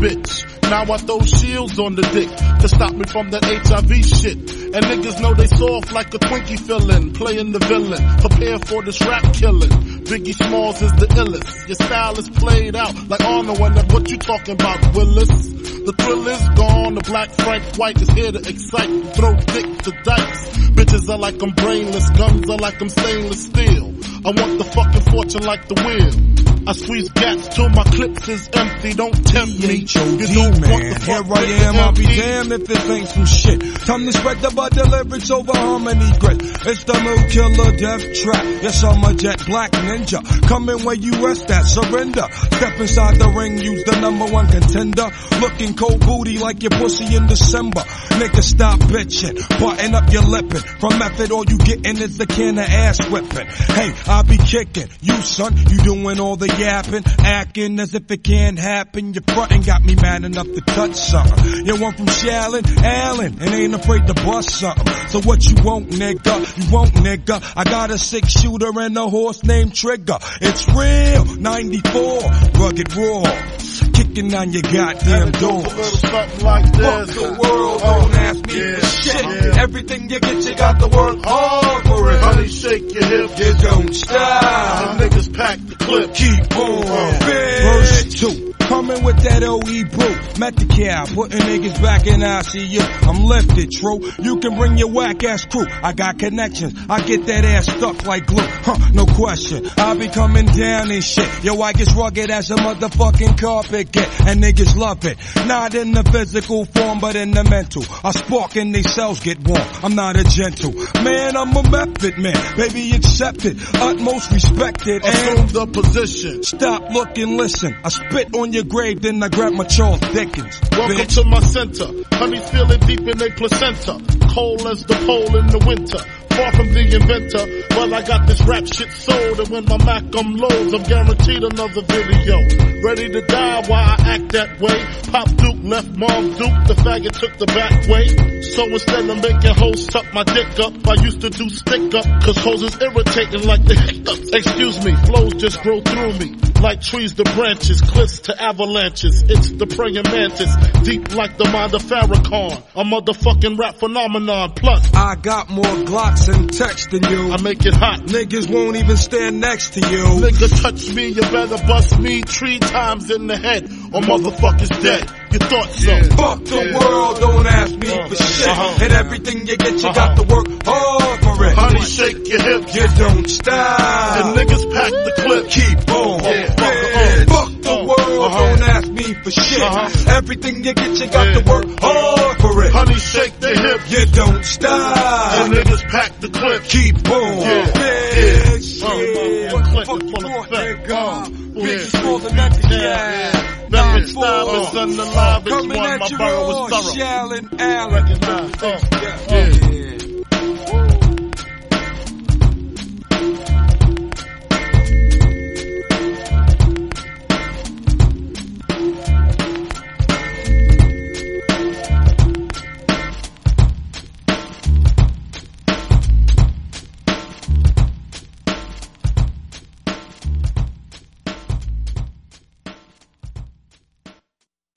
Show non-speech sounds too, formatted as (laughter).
bitch. Now I throw shields on the dick to stop me from that HIV shit. And niggas know they soft like a Twinkie fillin', playing the villain. Prepare for this rap killing. Biggie Smalls is the illest. Your style is played out like Arnold and what you talking about, Willis? The thrill is gone, the black Frank White is here to excite, throw dick to dice. Bitches are like I'm brainless, guns are like I'm stainless steel. I want the fucking fortune like the wind. I squeeze gaps till my clips is empty. Don't tempt me. You don't want man. the Here I am. I'll be damned if this ain't some shit. Time to spread the butter lyrics over harmony grit. It's the new killer death trap. Yes, I'm a jet black ninja. Coming where you rest at, surrender. Step inside the ring, use the number one contender. Looking cold booty like your pussy in December. Nigga, stop bitching. Button up your lippin'. From method, all you gettin' is the can of ass whipping. Hey, I be kicking. You son, you doing all the yapping. Acting as if it can't happen. Your frontin' got me mad enough to touch something. You want from Shaolin, Allen, and ain't afraid to bust something. So what you want, nigga? You want, nigga? I got a six shooter and a horse named Trigger. It's real, 94, rugged raw. Kicking on your goddamn doors. like Fuck the world, don't ask me Yeah, for shit. Everything you get, you got to work hard for it. Honey, shake your hips. You don't stop. niggas pack the clip. Keep on. Verse 2. Coming with that OE brew. Met the cow, putting niggas back in ICU. I'm lifted, true. You can bring your whack ass crew. I got connections. I get that ass stuck like glue. Huh, no question. I be coming down and shit. Yo, I get rugged as a motherfucking carpet get. And niggas love it. Not in the physical form, but in the mental. I spark and they cells get warm. I'm not a gentle. Man, I'm a method man. Baby, accept it. Utmost respected. And Assume the position. Stop, look, and listen. I spit on your grave, then I grab my Charles Dickens. Welcome bitch. to my center. Honey's feeling deep in their placenta. Cold as the pole in the winter. Far from the inventor, Well, I got this rap shit sold. And when my Mac unloads, I'm guaranteed another video. Ready to die while I act that way. Pop Duke left Mom Duke, the faggot took the back way. So instead of making hoes suck my dick up, I used to do stick up. Cause hoes is irritating like the hiccups. (laughs) Excuse me, flows just grow through me. Like trees to branches, cliffs to avalanches. It's the praying mantis, deep like the mind of Farrakhan. A motherfucking rap phenomenon. Plus, I got more Glocks and Tecs than you. I make it hot. Niggas won't even stand next to you. Nigga touch me, you better bust me three times in the head, or motherfuckers dead. So? Fuck the world, don't ask me for shit. Uh-huh. And everything you get, you got to work hard for it. Honey, shake your hips. You don't stop. The niggas pack the clip. Keep on. Yeah. bitch. Fuck the Uh, world, uh-huh. don't ask me for shit. Uh-huh. Everything you get, you got Yeah. to work hard for it. Honey, shake the hips. You don't stop. The niggas pack the clip. Keep on. Stylist and the livest Coming one. at My you borough raw, was thorough. Shaolin Allen. Recognize. Uh, Yeah. yeah.